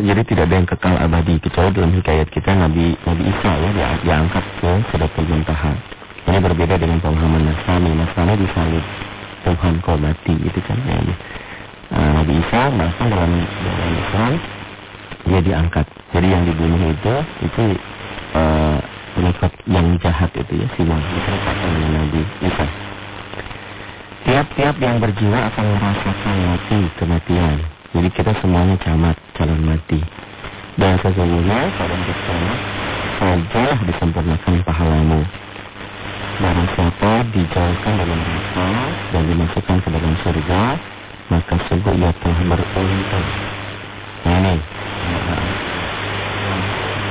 jadi tidak ada yang kekal abadi kecuali dalam hikayat kita Nabi Nabi Isa ya dia, diangkat ke Sidratul Muntaha. Ini berbeda dengan pemahaman Nasrani. Nasrani disalib Tuhan kau mati itu kan ya. Nah, Nabi Isa masuk dalam dalam Islam dia diangkat. Jadi yang dibunuh itu itu uh, yang jahat itu ya Simon diceritakan dengan Nabi Isa. Tiap-tiap yang berjiwa akan merasakan mati kematian. Jadi kita semuanya camat, calon mati. Dan sesungguhnya kalau bersama sajalah disempurnakan pahalamu. Barang siapa dijauhkan dalam neraka dan dimasukkan ke dalam surga, maka sungguh ia telah beruntung. Nah, ini.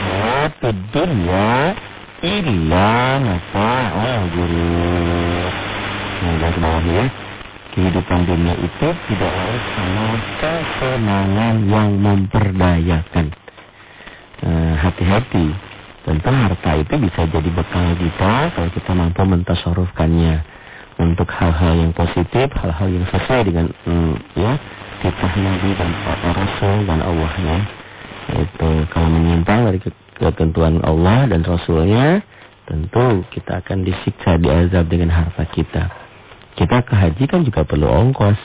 Wa dunya illa mata'ul gurur. Nah, garis bawah ya. Kehidupan dunia itu tidak harus sama kesenangan yang memperdayakan. Eh, hati-hati. Uh, Tentu harta itu bisa jadi bekal kita kalau kita mampu mentasarufkannya untuk hal-hal yang positif, hal-hal yang sesuai dengan mm, ya titah Nabi dan Rasul dan Allahnya. Itu kalau menyimpang dari ketentuan Allah dan Rasulnya, tentu kita akan disiksa, diazab dengan harta kita. Kita ke haji kan juga perlu ongkos.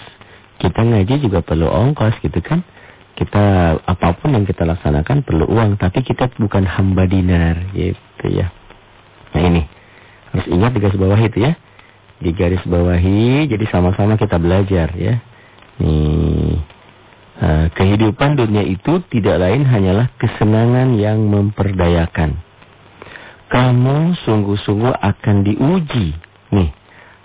Kita ngaji juga perlu ongkos gitu kan. Kita apa pun yang kita laksanakan perlu uang. Tapi kita bukan hamba dinar gitu ya. Nah ini. Harus ingat di garis bawah itu ya. Di garis bawahi. Jadi sama-sama kita belajar ya. Nih. Uh, kehidupan dunia itu tidak lain hanyalah kesenangan yang memperdayakan. Kamu sungguh-sungguh akan diuji. Nih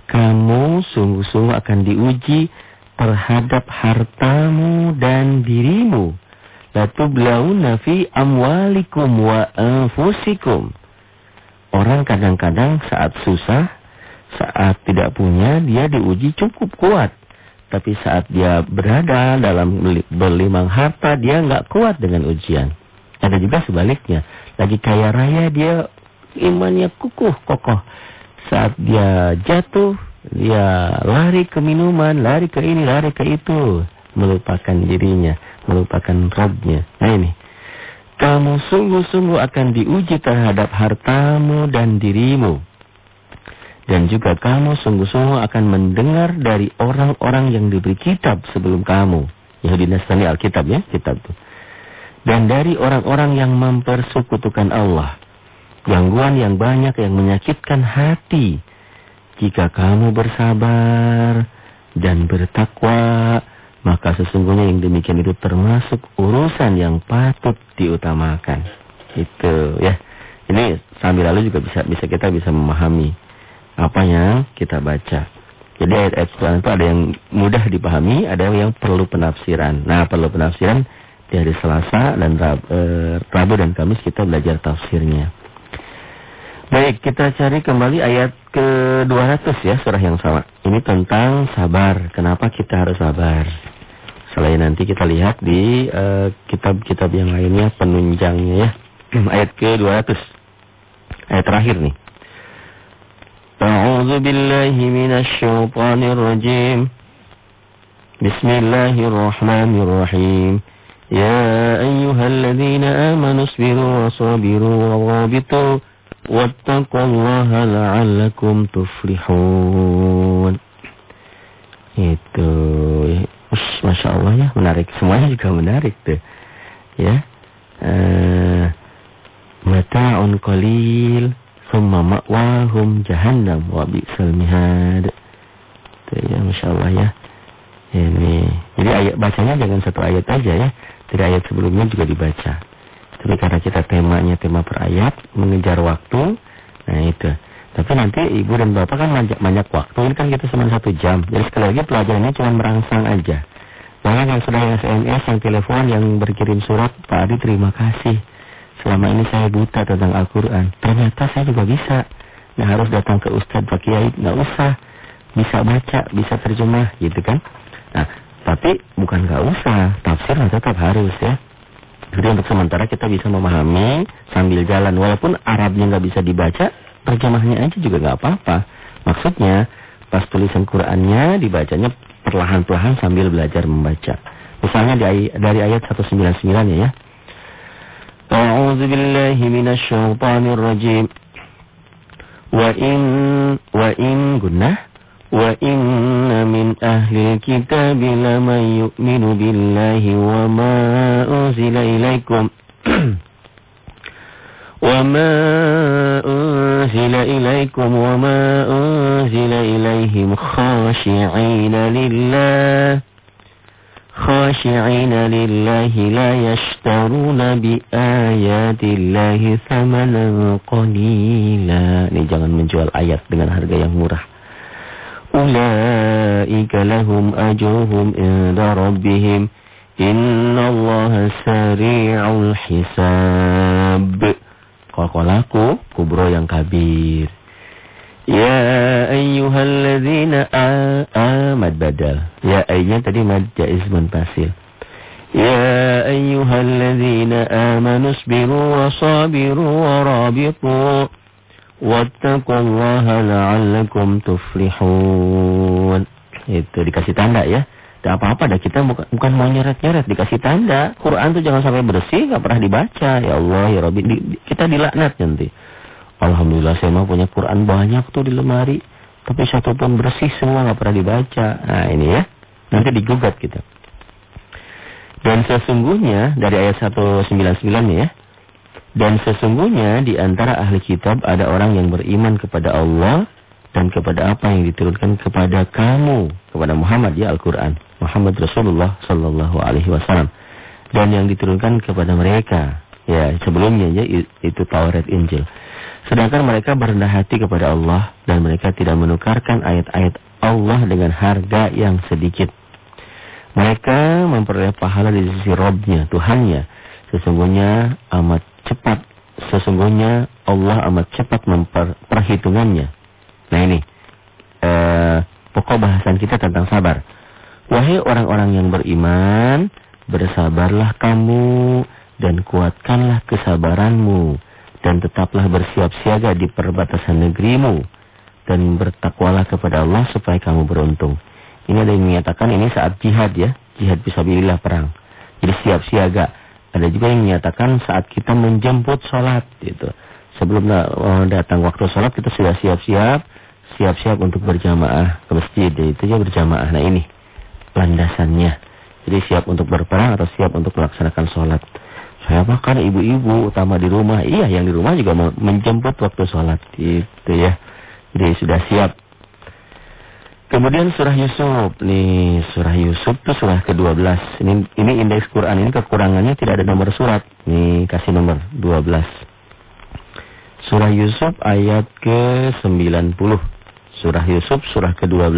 kamu sungguh-sungguh akan diuji terhadap hartamu dan dirimu. Latublauna fi amwalikum wa anfusikum. Orang kadang-kadang saat susah, saat tidak punya, dia diuji cukup kuat. Tapi saat dia berada dalam berlimang harta, dia nggak kuat dengan ujian. Ada juga sebaliknya. Lagi kaya raya, dia imannya kukuh, kokoh saat dia jatuh, dia lari ke minuman, lari ke ini, lari ke itu. Melupakan dirinya, melupakan Rabbnya. Nah ini. Kamu sungguh-sungguh akan diuji terhadap hartamu dan dirimu. Dan juga kamu sungguh-sungguh akan mendengar dari orang-orang yang diberi kitab sebelum kamu. Yahudi Nasrani Alkitab ya, kitab itu. Dan dari orang-orang yang mempersekutukan Allah gangguan yang banyak yang menyakitkan hati. Jika kamu bersabar dan bertakwa, maka sesungguhnya yang demikian itu termasuk urusan yang patut diutamakan. Itu ya. Ini sambil lalu juga bisa bisa kita bisa memahami apa yang kita baca. Jadi ayat-ayat Quran itu ada yang mudah dipahami, ada yang perlu penafsiran. Nah, perlu penafsiran di hari Selasa dan eh, Rabu dan Kamis kita belajar tafsirnya. Baik, kita cari kembali ayat ke-200 ya, surah yang sama. Ini tentang sabar. Kenapa kita harus sabar? Selain nanti kita lihat di eh, kitab-kitab uh, yang lainnya penunjangnya ya. ayat ke-200. Ayat terakhir nih. A'udzu billahi minasy syaithanir rajim. Bismillahirrahmanirrahim. Ya ayyuhalladzina amanu sabiru wa sabiru wa rabitu wattaqullaha la'allakum tuflihun. Itu. Ush, Masya Allah ya. Menarik. Semuanya juga menarik tuh. Ya. Uh, Mata'un qalil. Summa ma'wahum jahannam. Wa bi'sal mihad. Tuh ya Masya Allah ya. Ini. Jadi ayat bacanya jangan satu ayat aja ya. Tidak ayat sebelumnya juga dibaca tapi karena kita temanya tema per ayat, mengejar waktu, nah itu. Tapi nanti ibu dan bapak kan banyak, banyak waktu, ini kan kita cuma satu jam. Jadi sekali lagi pelajarannya cuma merangsang aja. Banyak yang sudah SMS, yang telepon, yang berkirim surat, Pak Adi terima kasih. Selama ini saya buta tentang Al-Quran. Ternyata saya juga bisa. Nggak harus datang ke Ustadz Pak Kiai, nggak usah. Bisa baca, bisa terjemah gitu kan. Nah, tapi bukan nggak usah, tafsir tetap harus ya. Jadi untuk sementara kita bisa memahami sambil jalan. Walaupun Arabnya nggak bisa dibaca, terjemahnya aja juga nggak apa-apa. Maksudnya pas tulisan Qurannya dibacanya perlahan-perlahan sambil belajar membaca. Misalnya dari, dari ayat 199 ya ya. A'udzu billahi minasy syaithanir rajim. Wa in wa in gunnah وإن من أهل الكتاب لمن يؤمن بالله وما أنزل إليكم وما أنزل إليكم وما أنزل إليهم خاشعين لله خاشعين لله لا يشترون بآيات الله ثمنا قليلا Ini jangan menjual ayat dengan harga yang murah Ulaika lahum ajruhum inda rabbihim Inna Allah sari'ul hisab Qalqalaku kubro yang kabir Ya ayyuhalladzina amad badal. Ya aynya tadi mad jaiz munfasil. Ya ayyuhalladzina amanu sabiru wa sabiru wa rabitu wattaqullaha la'allakum tuflihun. Itu dikasih tanda ya. Tidak apa-apa dah kita bukan, bukan mau nyeret-nyeret dikasih tanda. Quran tuh jangan sampai bersih, nggak pernah dibaca. Ya Allah ya Rabbi, di, di, kita dilaknat nanti. Alhamdulillah saya mau punya Quran banyak tuh di lemari. Tapi satu pun bersih semua nggak pernah dibaca. Nah ini ya. Nanti digugat kita. Dan sesungguhnya dari ayat 199 ya. Dan sesungguhnya di antara ahli kitab ada orang yang beriman kepada Allah dan kepada apa yang diturunkan kepada kamu, kepada Muhammad ya Al-Qur'an. Muhammad Rasulullah sallallahu alaihi wasallam. Dan yang diturunkan kepada mereka ya sebelumnya ya itu Taurat Injil. Sedangkan mereka berendah hati kepada Allah dan mereka tidak menukarkan ayat-ayat Allah dengan harga yang sedikit. Mereka memperoleh pahala di sisi Robnya, Tuhannya. Sesungguhnya amat cepat, sesungguhnya Allah amat cepat memperhitungannya. Nah ini, eh, pokok bahasan kita tentang sabar. Wahai orang-orang yang beriman, bersabarlah kamu dan kuatkanlah kesabaranmu dan tetaplah bersiap siaga di perbatasan negerimu dan bertakwalah kepada Allah supaya kamu beruntung. Ini ada yang menyatakan ini saat jihad ya, jihad bisa perang. Jadi siap siaga. Ada juga yang menyatakan saat kita menjemput sholat gitu. Sebelum oh, datang waktu sholat kita sudah siap-siap, siap-siap untuk berjamaah ke masjid. Itu ya berjamaah. Nah ini landasannya. Jadi siap untuk berperang atau siap untuk melaksanakan sholat. Saya makan ibu-ibu utama di rumah. Iya yang di rumah juga menjemput waktu sholat. Gitu ya. Jadi sudah siap. Kemudian surah Yusuf. Nih surah Yusuf itu surah ke-12. Ini, ini indeks Quran. Ini kekurangannya tidak ada nomor surat. Nih kasih nomor 12. Surah Yusuf ayat ke-90. Surah Yusuf surah ke-12.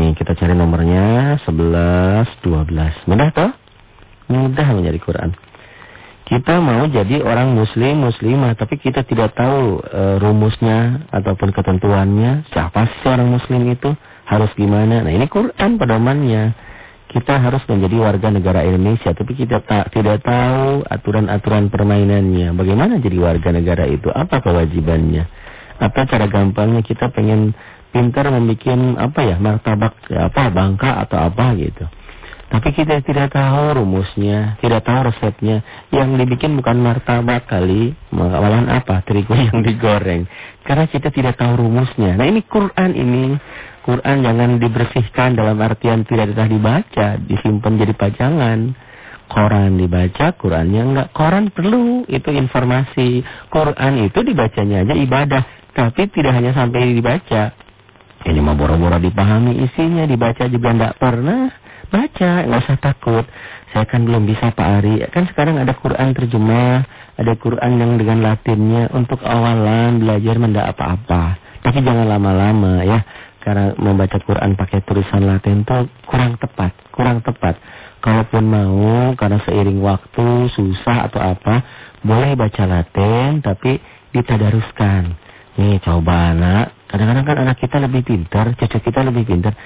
Nih kita cari nomornya 11, 12. Mudah toh? Mudah menjadi Quran. Kita mau jadi orang muslim, muslimah, tapi kita tidak tahu e, rumusnya ataupun ketentuannya. Siapa sih orang muslim itu? Harus gimana? Nah ini Quran pedomannya. Kita harus menjadi warga negara Indonesia, tapi kita tak tidak tahu aturan-aturan permainannya. Bagaimana jadi warga negara itu? Apa kewajibannya? Apa cara gampangnya kita pengen pintar membuat apa ya martabak apa bangka atau apa gitu. Tapi kita tidak tahu rumusnya, tidak tahu resepnya. Yang dibikin bukan martabak kali, malahan apa? Terigu yang digoreng. Karena kita tidak tahu rumusnya. Nah ini Quran ini. Quran jangan dibersihkan dalam artian tidak bisa dibaca, disimpan jadi pajangan. Quran dibaca, Qurannya enggak. Quran perlu, itu informasi. Quran itu dibacanya aja ibadah. Tapi tidak hanya sampai dibaca. Ini mau boro-boro dipahami isinya, dibaca juga enggak pernah. Baca, nggak usah takut. Saya kan belum bisa Pak Ari. Kan sekarang ada Quran terjemah, ada Quran yang dengan Latinnya untuk awalan belajar mendak apa-apa. Tapi jangan lama-lama ya. Karena membaca Quran pakai tulisan Latin itu kurang tepat, kurang tepat. Kalaupun mau karena seiring waktu susah atau apa, boleh baca Latin tapi ditadaruskan. Nih coba anak, kadang-kadang kan anak kita lebih pintar, cucu kita lebih pintar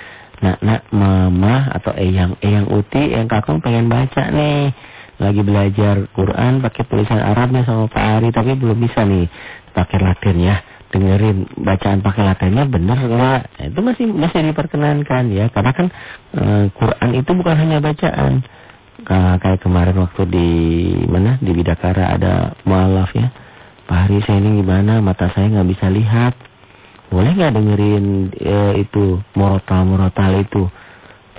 nak nak mama atau eyang eyang uti yang kakung pengen baca nih. Lagi belajar Quran pakai tulisan Arabnya sama Pak Ari tapi belum bisa nih pakai Latin ya dengerin bacaan pakai Latinnya bener nggak? Nah, itu masih masih diperkenankan ya karena kan e, Quran itu bukan hanya bacaan. Kayak kemarin waktu di mana di Bidakara ada mualaf ya. Pak Hari saya ini gimana? Mata saya nggak bisa lihat. Boleh nggak dengerin e, itu morotal morotal itu?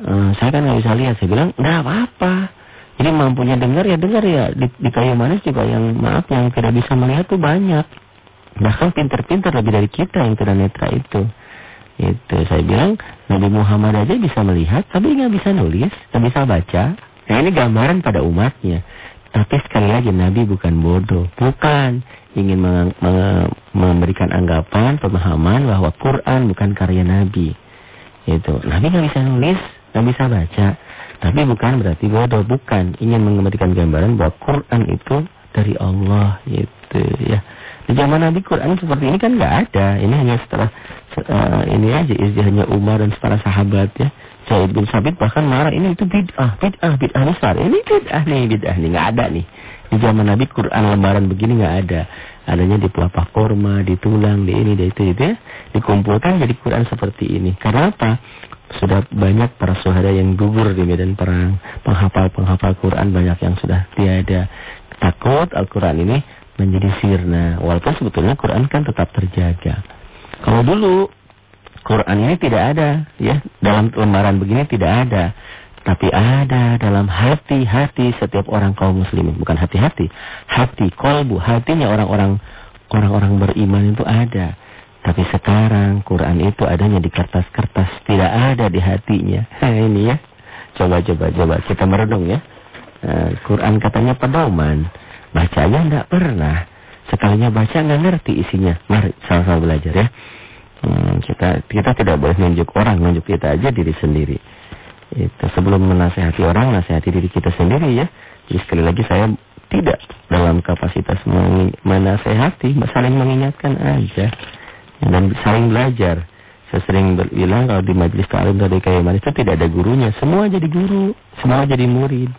E, saya kan nggak bisa lihat. Saya bilang nggak apa-apa. Ini mampunya dengar ya dengar ya. Di, di kayu manis juga yang maaf yang tidak bisa melihat tuh banyak. Bahkan pinter-pinter lebih dari kita yang tidak netra itu. Itu saya bilang Nabi Muhammad aja bisa melihat tapi nggak bisa nulis, nggak bisa baca. Nah ini gambaran pada umatnya. Tapi sekali lagi Nabi bukan bodoh, bukan ingin memberikan anggapan, pemahaman bahwa Quran bukan karya Nabi. Itu Nabi nggak bisa nulis, nggak bisa baca. Tapi bukan berarti bodoh, bukan ingin memberikan gambaran bahwa Quran itu dari Allah, gitu ya. Di zaman Nabi Quran seperti ini kan nggak ada. Ini hanya setelah uh, ini aja hanya Umar dan para sahabat ya. Zaid bin Sabit bahkan marah ini itu bid'ah, bid'ah, bid'ah besar. Ini bid'ah nih, bid'ah nih nggak ada nih. Di zaman Nabi Quran lembaran begini nggak ada. Adanya di pelapah korma, di tulang, di ini, di itu, itu ya. Dikumpulkan jadi Quran seperti ini. Karena apa? Sudah banyak para saudara yang gugur di medan perang. Penghafal-penghafal Quran banyak yang sudah tiada. Takut Al-Quran ini menjadi sirna. Walaupun sebetulnya Quran kan tetap terjaga. Kalau dulu Quran ini tidak ada, ya dalam lembaran begini tidak ada, tapi ada dalam hati-hati setiap orang kaum muslimin, bukan hati-hati, hati kolbu, hatinya orang-orang orang-orang beriman itu ada. Tapi sekarang Quran itu adanya di kertas-kertas, tidak ada di hatinya. Nah, ini ya, coba coba coba kita merenung ya. Nah, Quran katanya pedoman. Bacanya enggak pernah. Sekalinya baca enggak ngerti isinya. Mari sama-sama belajar ya. Hmm, kita kita tidak boleh nunjuk orang, nunjuk kita aja diri sendiri. Itu sebelum menasehati orang, nasihati diri kita sendiri ya. Jadi sekali lagi saya tidak dalam kapasitas menasehati, saling mengingatkan aja dan saling belajar. Saya sering bilang kalau di majelis ta'lim dari kayak mana itu tidak ada gurunya, semua jadi guru, semua jadi murid.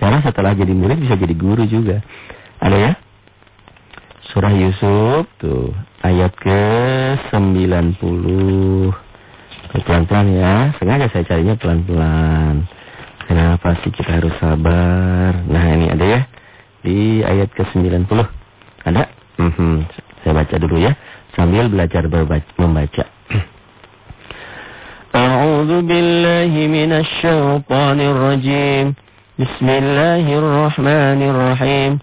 Karena setelah jadi murid bisa jadi guru juga. Ada ya? Surah Yusuf tuh ayat ke-90. Pelan-pelan ya. Sengaja saya carinya pelan-pelan. Kenapa sih kita harus sabar? Nah, ini ada ya. Di ayat ke-90. Ada? Mm -hmm. Saya baca dulu ya sambil belajar membaca. A'udzu billahi minasy syaithanir rajim. Bismillahirrahmanirrahim.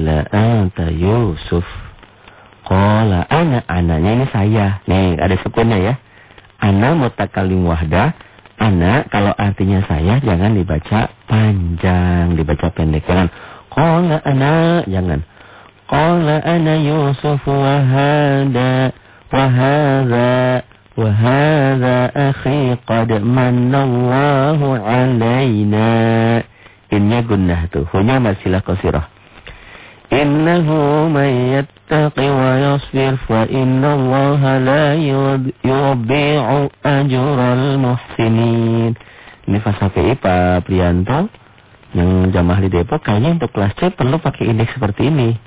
la anta Yusuf. Qala ana ananya ini saya. Nih ada sukunnya ya. Ana mutakalim wahda. Ana kalau artinya saya jangan dibaca panjang, dibaca pendek. Jangan qala ana, jangan. Qala ana Yusuf wa hada wa hadha wa hadha akhi qad manna Allahu alaina. Innya gunnah tuh. Hunya masilah qasirah. Yattaqi wa yasbir fa inna Allah la yudhi'u ajral muhsinin. Ini fasa PI Pak Prianto yang jamaah di Depok kayaknya untuk kelas C perlu pakai indeks seperti ini.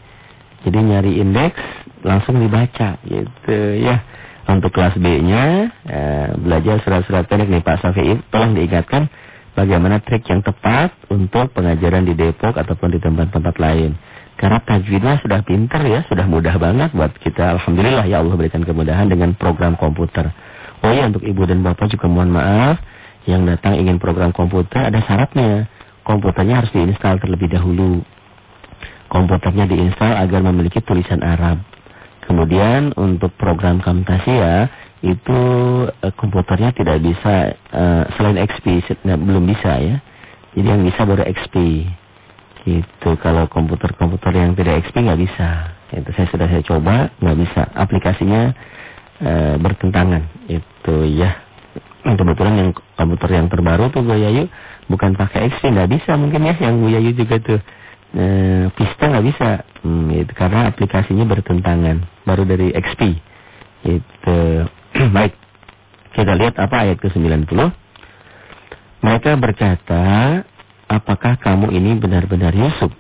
Jadi nyari indeks langsung dibaca gitu ya. Untuk kelas B-nya ya, belajar surat-surat pendek nih Pak Safi tolong diingatkan bagaimana trik yang tepat untuk pengajaran di Depok ataupun di tempat-tempat lain. Karena tajwidnya sudah pinter ya, sudah mudah banget buat kita. Alhamdulillah ya Allah berikan kemudahan dengan program komputer. Oh ya untuk ibu dan bapak juga mohon maaf. Yang datang ingin program komputer ada syaratnya. Komputernya harus diinstal terlebih dahulu. Komputernya diinstal agar memiliki tulisan Arab. Kemudian untuk program Camtasia itu uh, komputernya tidak bisa uh, selain XP nah, belum bisa ya. Jadi yang bisa baru XP. Gitu. Kalau komputer-komputer yang tidak XP nggak bisa. Itu saya sudah saya coba nggak bisa. Aplikasinya uh, bertentangan. Itu ya. kebetulan yang komputer yang terbaru tuh Bu Yayu bukan pakai XP nggak bisa mungkin ya yang Bu Yayu juga tuh e, Vista nggak bisa hmm, itu karena aplikasinya bertentangan baru dari XP itu baik kita lihat apa ayat ke-90 mereka berkata apakah kamu ini benar-benar Yusuf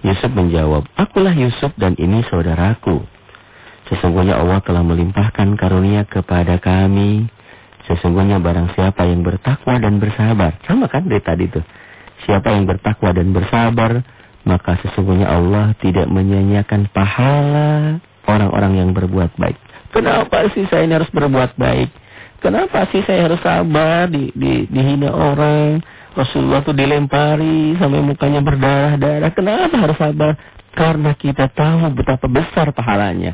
Yusuf menjawab akulah Yusuf dan ini saudaraku Sesungguhnya Allah telah melimpahkan karunia kepada kami. Sesungguhnya barang siapa yang bertakwa dan bersabar. Sama kan dari tadi tuh. Siapa yang bertakwa dan bersabar. Maka sesungguhnya Allah tidak menyanyiakan pahala orang-orang yang berbuat baik. Kenapa sih saya ini harus berbuat baik? Kenapa sih saya harus sabar di, di, dihina orang? Rasulullah tuh dilempari sampai mukanya berdarah-darah. Kenapa harus sabar? Karena kita tahu betapa besar pahalanya.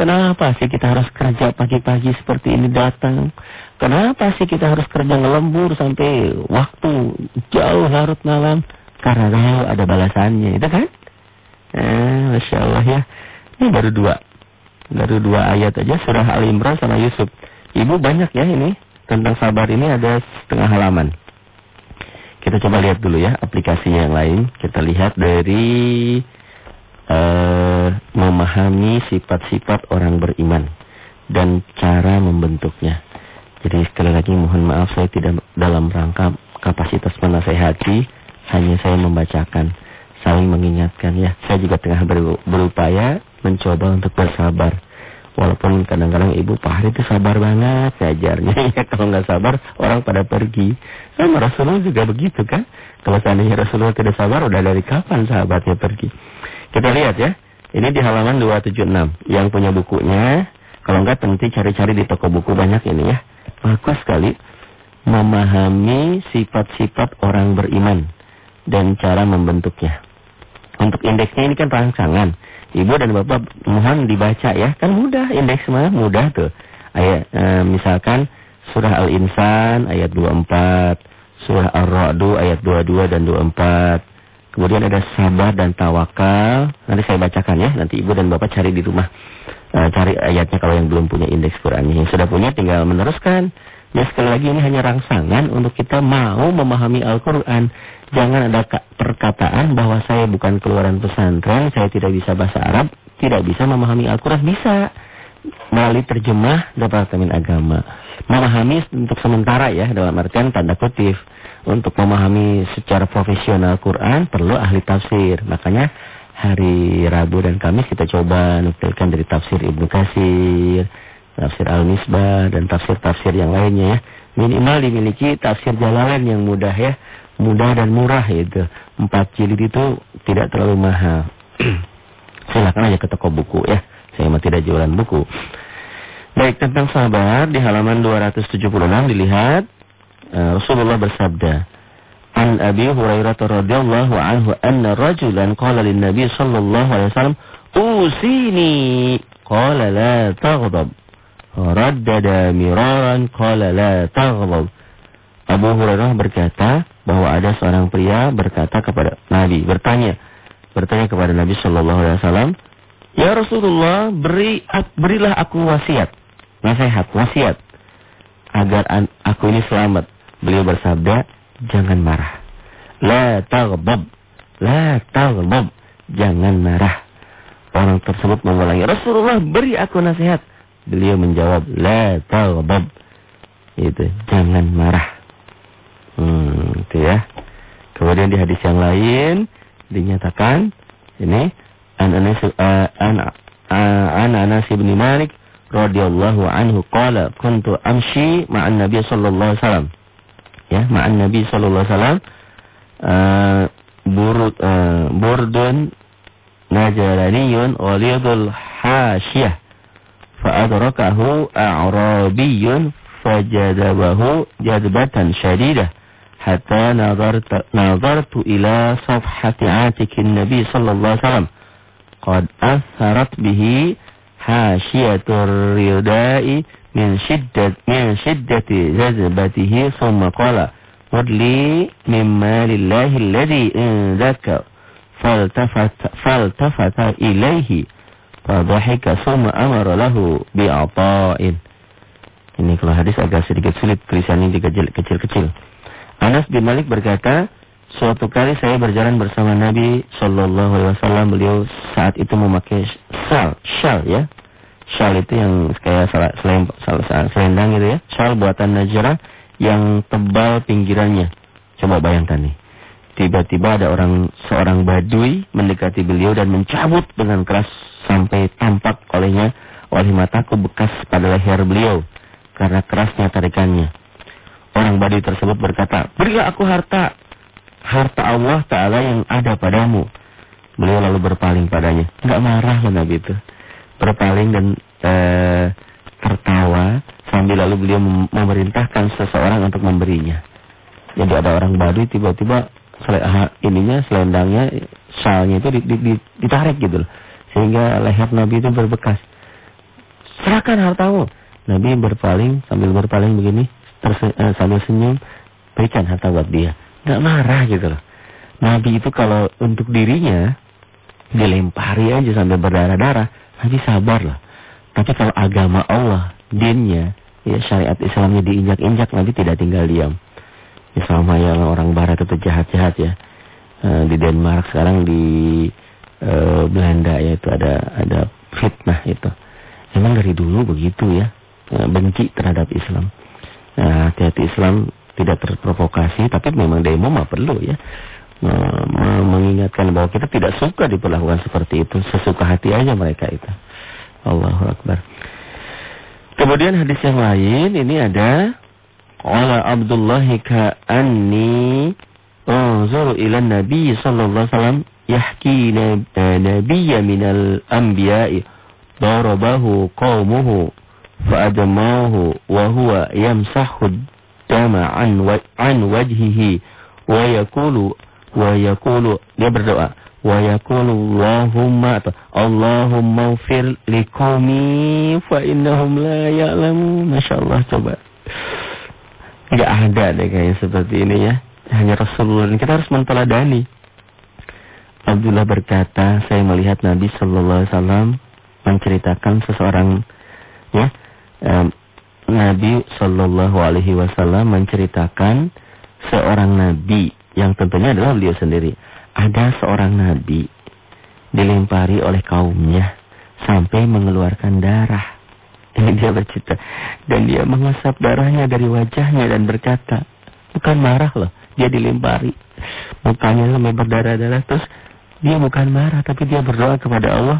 Kenapa sih kita harus kerja pagi-pagi seperti ini datang? Kenapa sih kita harus kerja ngelembur sampai waktu jauh larut malam? Karena ada balasannya, itu kan? Eh, Masya Allah ya. Ini baru dua. Baru dua ayat aja surah Al-Imran sama Yusuf. Ibu banyak ya ini. Tentang sabar ini ada setengah halaman. Kita coba lihat dulu ya aplikasinya yang lain. Kita lihat dari uh, memahami sifat-sifat orang beriman dan cara membentuknya. Jadi sekali lagi mohon maaf saya tidak dalam rangka kapasitas menasehati, hanya saya membacakan, saling mengingatkan ya. Saya juga tengah berupaya mencoba untuk bersabar. Walaupun kadang-kadang ibu Pak Hari itu sabar banget ngajarnya. Ya, kalau nggak sabar orang pada pergi. Sama Rasulullah juga begitu kan. Kalau seandainya Rasulullah tidak sabar udah dari kapan sahabatnya pergi. Kita lihat ya. Ini di halaman 276. Yang punya bukunya, kalau enggak nanti cari-cari di toko buku banyak ini ya. Bagus sekali. Memahami sifat-sifat orang beriman. Dan cara membentuknya. Untuk indeksnya ini kan rangsangan. Ibu dan bapak mohon dibaca ya. Kan mudah, indeks mah mudah tuh. Ayat, e, misalkan surah Al-Insan ayat 24. Surah Ar-Ra'du ayat 22 dan 24. Kemudian ada sabar dan tawakal. Nanti saya bacakan ya. Nanti ibu dan bapak cari di rumah. E, cari ayatnya kalau yang belum punya indeks Qurannya. Yang sudah punya tinggal meneruskan. Ya sekali lagi ini hanya rangsangan untuk kita mau memahami Al-Quran. Jangan ada perkataan bahwa saya bukan keluaran pesantren. Saya tidak bisa bahasa Arab. Tidak bisa memahami Al-Quran. Bisa. Melalui terjemah Departemen Agama. Memahami untuk sementara ya. Dalam artian tanda kutip untuk memahami secara profesional Quran perlu ahli tafsir. Makanya hari Rabu dan Kamis kita coba nukilkan dari tafsir Ibnu Katsir, tafsir Al-Misbah dan tafsir-tafsir yang lainnya ya. Minimal dimiliki tafsir Jalalain yang mudah ya. Mudah dan murah itu. Empat jilid itu tidak terlalu mahal. Silakan aja ke toko buku ya. Saya mah tidak jualan buku. Baik tentang sahabat di halaman 276 dilihat Eh, Rasulullah bersabda, An Abi Hurairah radhiyallahu anhu anna rajulan qala lin Nabi sallallahu alaihi wasallam, "Usini." Qala la taghdab. Raddada miraran qala la taghdab. Abu Hurairah berkata bahwa ada seorang pria berkata kepada Nabi, bertanya, bertanya kepada Nabi sallallahu alaihi wasallam, "Ya Rasulullah, beri berilah aku wasiat." Nasihat, wasiat agar aku ini selamat. Beliau bersabda, jangan marah. La taghdab. La taghdab. Jangan marah. Orang tersebut mengulangi, Rasulullah beri aku nasihat. Beliau menjawab, la taghdab. Itu, jangan marah. Hmm, itu ya. Kemudian di hadis yang lain dinyatakan ini an Anas uh, an an Anas bin Malik radhiyallahu anhu qala kuntu amshi ma'an Nabi sallallahu alaihi wasallam. Ya ma'an Nabi sallallahu alaihi wasallam uh, burud uh, burdun najaraniyun ghalidul hasyah fa adrakahu a'rabiyyun fajadabahu jadbatan syadidah حتى نظرت, نظرت إلى صفحة عاتك النبي صلى الله عليه وسلم. قد أثرت به حاشية الرداء من شدة, من شدة جذبته ثم قال قل لي من مال الله الذي عندك فالتفت, فالتفت إليه فضحك ثم أمر له بعطاء Ini kalau hadis agak sedikit sulit tulisannya juga kecil-kecil. Anas bin Malik berkata, suatu kali saya berjalan bersama Nabi Shallallahu Alaihi Wasallam. Beliau saat itu memakai shal, shal ya. Shal itu yang kayak selem, selendang gitu ya. Shal buatan Najrah yang tebal pinggirannya. Coba bayangkan nih. Tiba-tiba ada orang seorang badui mendekati beliau dan mencabut dengan keras sampai tampak olehnya oleh mataku bekas pada leher beliau karena kerasnya tarikannya. Orang badui tersebut berkata, "Berilah aku harta, harta Allah Taala yang ada padamu." Beliau lalu berpaling padanya. Enggak marah lah Nabi itu. Berpaling dan ee, tertawa sambil lalu beliau memerintahkan seseorang untuk memberinya. Jadi ada orang badui tiba-tiba ininya selendangnya salnya itu ditarik gitu loh. Sehingga leher Nabi itu berbekas. Serahkan hartamu. Nabi berpaling sambil berpaling begini sambil senyum berikan harta buat dia. Nggak marah gitu loh. Nabi itu kalau untuk dirinya dilempari aja sampai berdarah-darah, Nabi sabar lah. Tapi kalau agama Allah, dinnya, ya syariat Islamnya diinjak-injak, Nabi tidak tinggal diam. Ya sama yang orang barat itu jahat-jahat ya. E, di Denmark sekarang di e, Belanda ya itu ada ada fitnah itu. Emang dari dulu begitu ya. Benci terhadap Islam. Nah, hati-hati Islam tidak terprovokasi tapi memang demo mah perlu ya. Mengingatkan bahwa kita tidak suka diperlakukan seperti itu. Sesuka hati aja mereka itu. Allahu Akbar. Kemudian hadis yang lain ini ada Qala Abdullah ka'anni anzuru ila Nabi sallallahu alaihi wasallam yahki nabiyya minal anbiya'i darabahu qaumuhu yamsahu dama an, an wajhihi wa yakulu wa yakulu dia berdoa wa yakulu Allahumma Allahumma ufir liqaumi fa innahum la ya'lamu masyaallah coba Enggak ada deh kayaknya seperti ini ya. Hanya Rasulullah. Kita harus menteladani. Abdullah berkata, saya melihat Nabi Shallallahu Alaihi Wasallam menceritakan seseorang, ya, Nabi Shallallahu Alaihi Wasallam menceritakan seorang Nabi yang tentunya adalah beliau sendiri. Ada seorang Nabi dilempari oleh kaumnya sampai mengeluarkan darah. Ini dia bercerita. Dan dia mengasap darahnya dari wajahnya dan berkata, bukan marah loh, dia dilempari. Mukanya sampai berdarah-darah terus dia bukan marah tapi dia berdoa kepada Allah.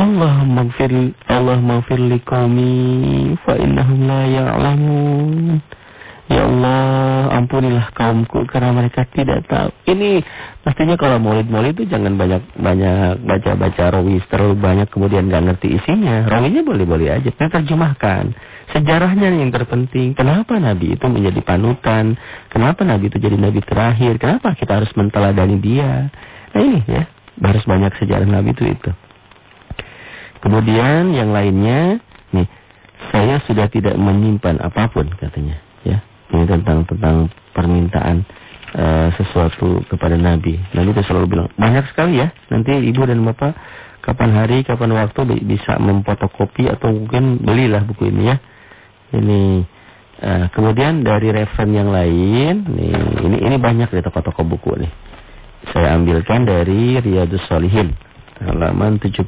Allah maghfir Allah maghfir liqaumi fa innahum la ya'lamun. Ya Allah, ampunilah kaumku karena mereka tidak tahu. Ini pastinya kalau maulid-maulid itu jangan banyak-banyak baca-baca rawis terlalu banyak kemudian nggak ngerti isinya. Rawinya boleh-boleh aja, terjemahkan. Sejarahnya yang terpenting. Kenapa Nabi itu menjadi panutan? Kenapa Nabi itu jadi Nabi terakhir? Kenapa kita harus menteladani dia? Nah ini ya, harus banyak sejarah Nabi itu itu. Kemudian yang lainnya, nih, saya sudah tidak menyimpan apa pun katanya, ya ini tentang tentang permintaan uh, sesuatu kepada Nabi. Nabi itu selalu bilang banyak sekali ya. Nanti ibu dan bapak kapan hari, kapan waktu bisa memfotokopi atau mungkin belilah buku ini ya. Ini uh, kemudian dari referen yang lain, nih ini ini banyak di toko-toko buku nih. Saya ambilkan dari Riyadus Solihin halaman 77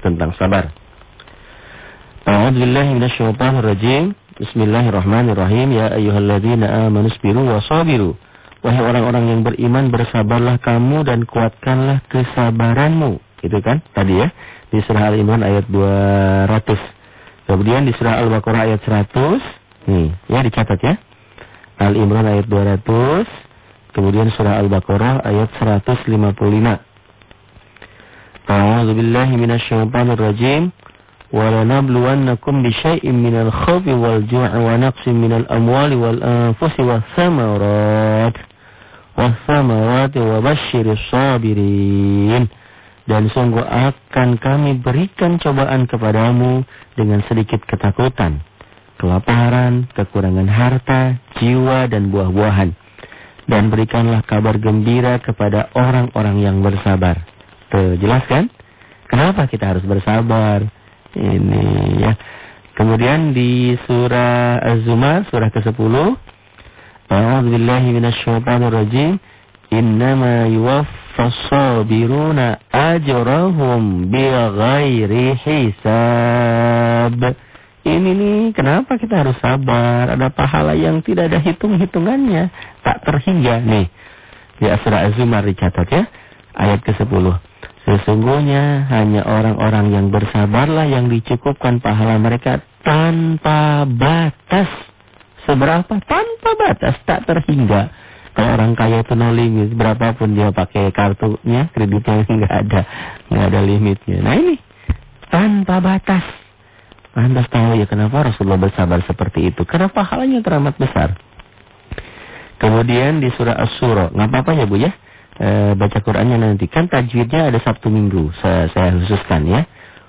tentang sabar. A'udzubillahi Bismillahirrahmanirrahim. Ya ayyuhalladzina amanu sabiru wa sabiru. Wahai orang-orang yang beriman, bersabarlah kamu dan kuatkanlah kesabaranmu. Itu kan tadi ya. Di surah Al-Imran ayat 200. Kemudian di surah Al-Baqarah ayat 100. Nih, ya dicatat ya. Al-Imran ayat 200. Kemudian surah Al-Baqarah ayat 155. A'udzu billahi minasyaitonir rajim. ولنبلونكم بشيء من الخوف والجوع ونقص من الأموال والأنفس والثمرات والثمرات وبشر الصابرين dan sungguh akan kami berikan cobaan kepadamu dengan sedikit ketakutan, kelaparan, kekurangan harta, jiwa dan buah-buahan. Dan berikanlah kabar gembira kepada orang-orang yang bersabar. Tuh, jelas kan? Kenapa kita harus bersabar? Ini ya. Kemudian di surah Az-Zumar surah ke-10 A'udzu billahi minasyaitonir rajim. Innama yuwaffas sabiruna ajrahum bighairi hisab. Ini nih kenapa kita harus sabar? Ada pahala yang tidak ada hitung-hitungannya. Tak terhingga nih. Di surah Az-Zumar dicatat ya. Ayat ke-10 Sesungguhnya hanya orang-orang yang bersabarlah yang dicukupkan pahala mereka tanpa batas. Seberapa? Tanpa batas, tak terhingga. Kalau orang kaya itu no limit, berapapun dia pakai kartunya, kreditnya nggak ada, nggak ada limitnya. Nah ini tanpa batas. Anda tahu ya kenapa Rasulullah bersabar seperti itu? Karena pahalanya teramat besar. Kemudian di surah As-Surah, nggak apa-apa ya Bu ya? E, baca Qurannya nanti. Kan tajwidnya ada Sabtu Minggu. Saya, saya khususkan ya.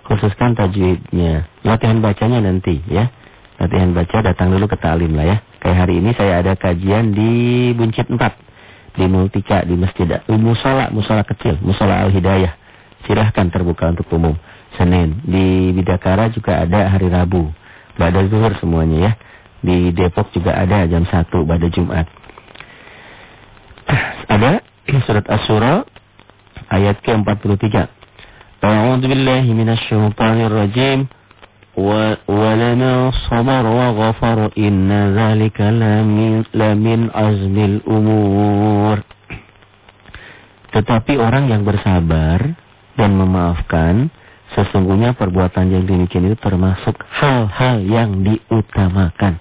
Khususkan tajwidnya. Latihan bacanya nanti ya. Latihan baca datang dulu ke talim lah ya. Kayak hari ini saya ada kajian di Buncit 4. Di Multika, di Masjid. Musola, Musola kecil. Musola Al-Hidayah. Silahkan terbuka untuk umum. Senin. Di Bidakara juga ada hari Rabu. Pada zuhur semuanya ya. Di Depok juga ada jam 1 pada Jumat. Ada surat Asy-Syura ayat ke-43. A'udzu billahi minasyaitonir rajim. Wa lana sabar wa ghafar inna dzalika lamin lamin azmil umur. Tetapi orang yang bersabar dan memaafkan sesungguhnya perbuatan yang demikian itu termasuk hal-hal yang diutamakan.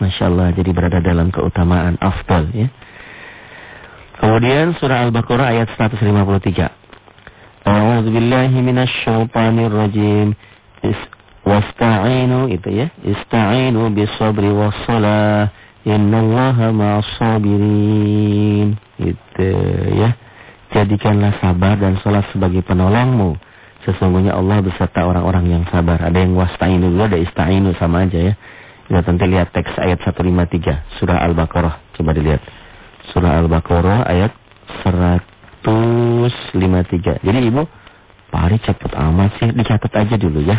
Masya Allah jadi berada dalam keutamaan afdal ya. Kemudian surah Al-Baqarah ayat 153. A'udzu billahi minasyaitonir rajim. Wasta'inu itu ya. Ista'inu bis-sabri was-shalah. Innallaha ma'as-sabirin. Itu ya. Jadikanlah sabar dan salat sebagai penolongmu. Sesungguhnya Allah beserta orang-orang yang sabar. Ada yang wasta'inu dulu, ada ista'inu sama aja ya. Kita nanti lihat teks ayat 153 surah Al-Baqarah. Coba dilihat surah Al-Baqarah ayat 153. Jadi Ibu, Pak Ari cepet amat sih, dicatat aja dulu ya.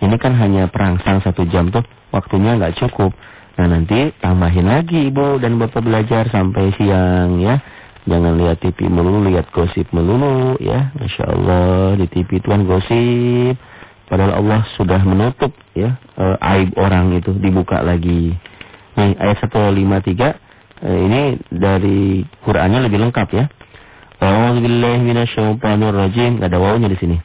Ini kan hanya perangsang satu jam tuh, waktunya nggak cukup. Nah nanti tambahin lagi Ibu dan Bapak belajar sampai siang ya. Jangan lihat TV melulu, lihat gosip melulu ya. Masya Allah di TV tuan gosip. Padahal Allah sudah menutup ya e, aib orang itu dibuka lagi. Nih ayat 153 Eh, ini dari Qur'annya lebih lengkap ya. A'udzubillahi minasyaitonir rajim. Ada wawunya di sini.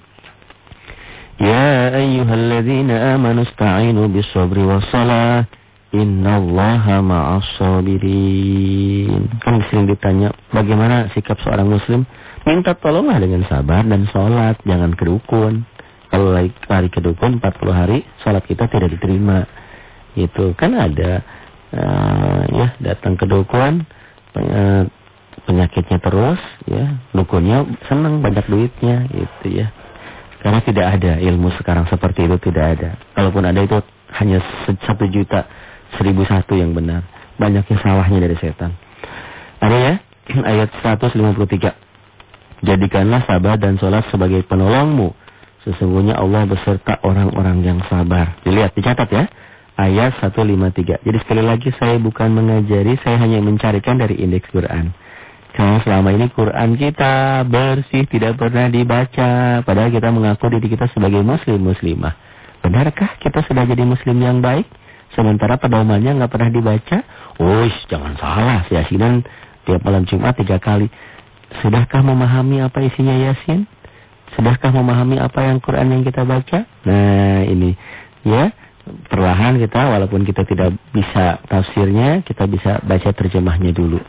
Ya ayyuhalladzina amanu ista'inu bis-sabri was-salah. Innallaha ma'as sabirin. Kan sering ditanya, bagaimana sikap seorang muslim? Minta tolonglah dengan sabar dan sholat, jangan kedukun. Kalau lari kedukun 40 hari, sholat kita tidak diterima. Itu kan ada uh, ya datang ke dukun uh, penyakitnya terus ya. Dukunnya senang banyak duitnya gitu ya. Karena tidak ada ilmu sekarang seperti itu tidak ada. Kalaupun ada itu hanya satu juta seribu satu yang benar. Banyaknya salahnya dari setan. Ada ya ayat 153 jadikanlah sabar dan sholat sebagai penolongmu. Sesungguhnya Allah beserta orang-orang yang sabar. Dilihat dicatat ya ayat 153. Jadi sekali lagi saya bukan mengajari, saya hanya mencarikan dari indeks Quran. Karena selama ini Quran kita bersih, tidak pernah dibaca. Padahal kita mengaku diri kita sebagai muslim-muslimah. Benarkah kita sudah jadi muslim yang baik? Sementara pedomannya nggak pernah dibaca? Wush, jangan salah. Yasinan tiap malam Jumat tiga kali. Sudahkah memahami apa isinya Yasin? Sudahkah memahami apa yang Quran yang kita baca? Nah ini ya perlahan kita walaupun kita tidak bisa tafsirnya, kita bisa baca terjemahnya dulu.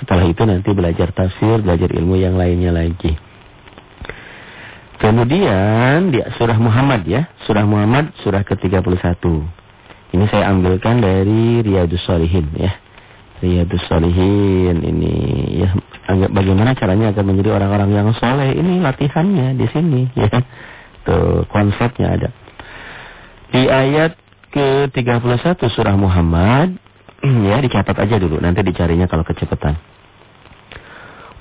Setelah itu nanti belajar tafsir, belajar ilmu yang lainnya lagi. Kemudian di surah Muhammad ya, surah Muhammad surah ke-31. Ini saya ambilkan dari Riyadus Salihin ya. Riyadus Salihin ini ya bagaimana caranya agar menjadi orang-orang yang soleh. Ini latihannya di sini ya. Tuh konsepnya ada. Di ayat ke-31 surah Muhammad, ya dicatat aja dulu, nanti dicarinya kalau kecepatan.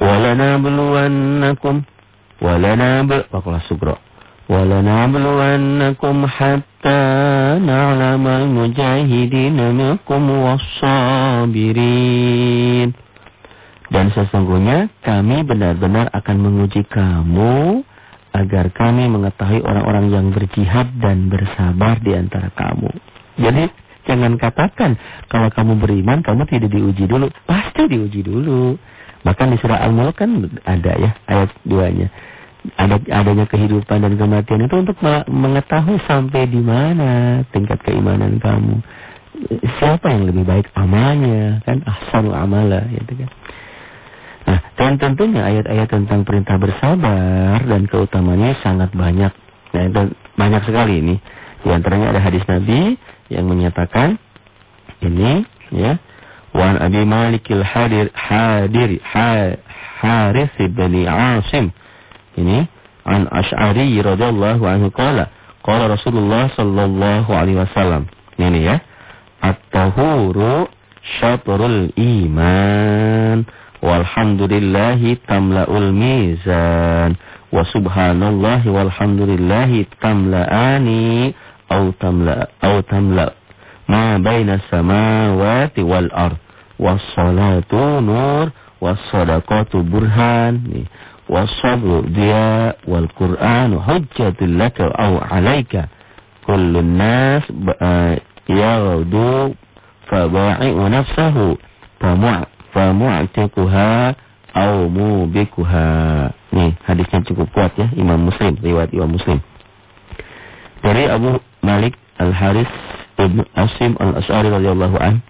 Walana beluwannakum, walana bel... Wakulah sugro. Walana beluwannakum hatta na'lamal mujahidin minkum wassabirin. Dan sesungguhnya kami benar-benar akan menguji kamu agar kami mengetahui orang-orang yang berjihad dan bersabar di antara kamu. Jadi jangan katakan kalau kamu beriman kamu tidak diuji dulu. Pasti diuji dulu. Bahkan di surah Al-Mulk kan ada ya ayat 2-nya. Ada adanya kehidupan dan kematian itu untuk mengetahui sampai di mana tingkat keimanan kamu. Siapa yang lebih baik amalnya kan ahsanu amala gitu kan. Nah, dan tentunya ayat-ayat tentang perintah bersabar dan keutamanya sangat banyak. Nah, itu banyak sekali ini. Di antaranya ada hadis Nabi yang menyatakan ini ya. Wan Abi Malikil Hadir Hadir ha, Haris bin Asim. Ini an Asy'ari radhiyallahu anhu qala qala Rasulullah sallallahu alaihi wasallam. Ini ya. At-tahuru syatrul iman walhamdulillahi tamla'ul mizan wa subhanallahi walhamdulillahi tamla'ani au tamla au tamla ma baina samawati wal ard wassalatu nur wassadaqatu burhan wasabru dia wal qur'anu hujjatul laka au alaika kullun nas yaghdu faba'i'u nafsahu famu' famu'tiquha au mubikuha. Nih, hadisnya cukup kuat ya, Imam Muslim, riwayat Imam Muslim. Dari Abu Malik Al-Haris Ibn Asim Al-Asy'ari radhiyallahu an,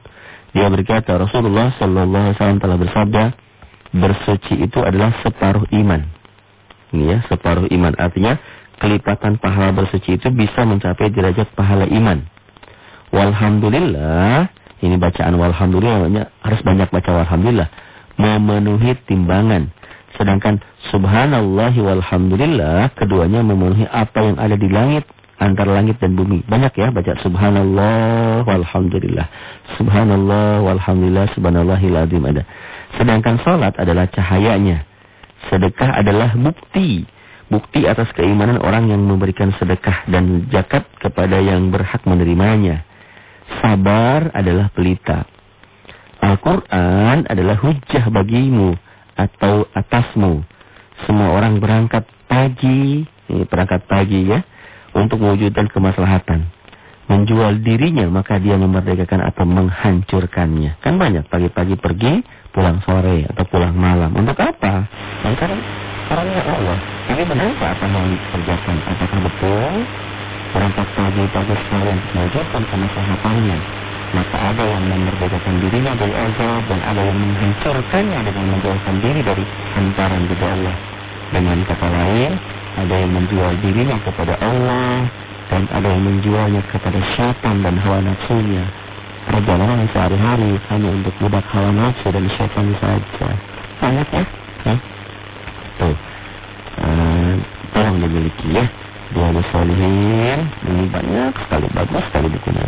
dia berkata Rasulullah sallallahu alaihi wasallam telah bersabda, bersuci itu adalah separuh iman. Ini ya, separuh iman artinya kelipatan pahala bersuci itu bisa mencapai derajat pahala iman. Walhamdulillah ini bacaan walhamdulillah harus banyak baca walhamdulillah. Memenuhi timbangan. Sedangkan subhanallah walhamdulillah keduanya memenuhi apa yang ada di langit antara langit dan bumi. Banyak ya baca subhanallah walhamdulillah. Subhanallah walhamdulillah subhanallahil azim ada. Sedangkan salat adalah cahayanya. Sedekah adalah bukti. Bukti atas keimanan orang yang memberikan sedekah dan zakat kepada yang berhak menerimanya. Sabar adalah pelita. Al-Quran adalah hujah bagimu atau atasmu. Semua orang berangkat pagi, ini berangkat pagi ya, untuk mewujudkan kemaslahatan. Menjual dirinya maka dia memerdekakan atau menghancurkannya. Kan banyak pagi-pagi pergi, pulang sore atau pulang malam. Untuk apa? Karena orangnya Allah. Ini kenapa apa mau dikerjakan? Apakah betul? Berangkat pagi-pagi sekalian mewujudkan kemaslahatannya. Maka ada yang memerdekakan dirinya dari azab dan ada yang menghancurkannya dengan menjauhkan diri dari hantaran juga Allah. Dengan kata lain, ada yang menjual dirinya kepada Allah dan ada yang menjualnya kepada syaitan dan hawa nafsunya. Perjalanan sehari-hari hanya untuk budak hawa nafsu dan syaitan saja. Banyak ya? ya? Tuh. Uh, tolong dimiliki ya. Riyadus Salihin ini banyak sekali bagus sekali bukunya.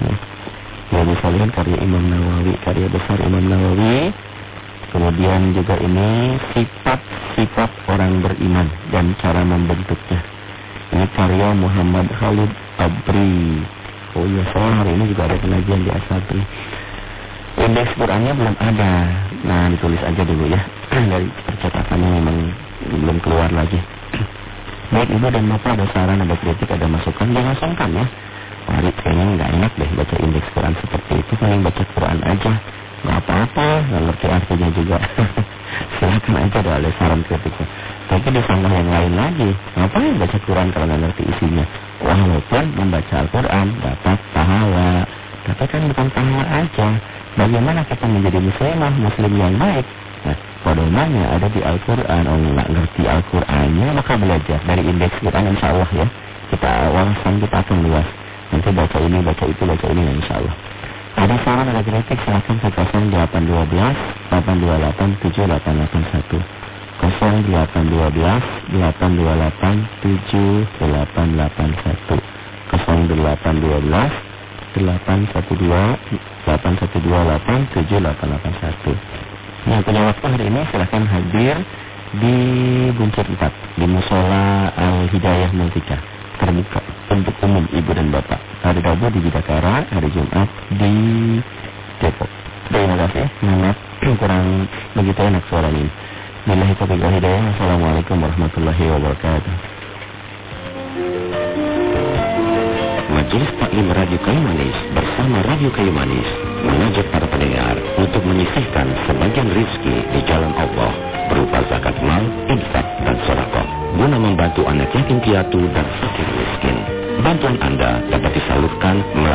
Riyadus Salihin karya Imam Nawawi, karya besar Imam Nawawi. Kemudian juga ini sifat-sifat orang beriman dan cara membentuknya. Ini karya Muhammad Khalid Abri. Oh iya, saya hari ini juga ada pengajian di Asabri. Indeks Qurannya belum ada. Nah, ditulis aja dulu ya. Dari percetakannya memang belum keluar lagi. Baik ibu dan bapak ada saran, ada kritik, ada masukan, jangan sungkan ya. Mari kayaknya nggak enak deh baca indeks Quran seperti itu, paling baca Quran aja. Nggak apa-apa, nggak ngerti artinya juga. Silakan aja ada ada saran kritiknya. Tapi di sana yang lain lagi, ngapain baca Quran kalau nggak ngerti isinya? Walaupun membaca Al-Quran dapat pahala. Tapi kan bukan pahala aja. Bagaimana kita menjadi muslimah, muslim yang baik? Nah, pedomannya ada di Al-Quran. Oh, nggak ngerti Al-Qurannya, maka belajar dari indeks Quran insya Allah ya. Kita wawasan kita akan luas. Nanti baca ini, baca itu, baca ini ya insya Allah. Ada saran, ada kritik, silahkan ke 0812 828 7881. 0812 828 7881. 0812 812 812 7881. Yang punya waktu hari ini silahkan hadir di Buncit 4 di Musola Al Hidayah Multika. terbuka untuk umum ibu dan bapak. Hari Rabu di Bidakara, hari Jumat di Depok. Terima kasih, Mamat. Kurang begitu enak suaranya. Bila taufiq hidayah. Assalamualaikum warahmatullahi wabarakatuh. Majelis Taklim Radio Kayu Manis bersama Radio Kayu Manis mengajak para pendengar untuk menyisihkan sebagian rizki di jalan Allah berupa zakat mal, infak, dan sorakoh guna membantu anak yatim piatu dan fakir miskin. Bantuan Anda dapat disalurkan melalui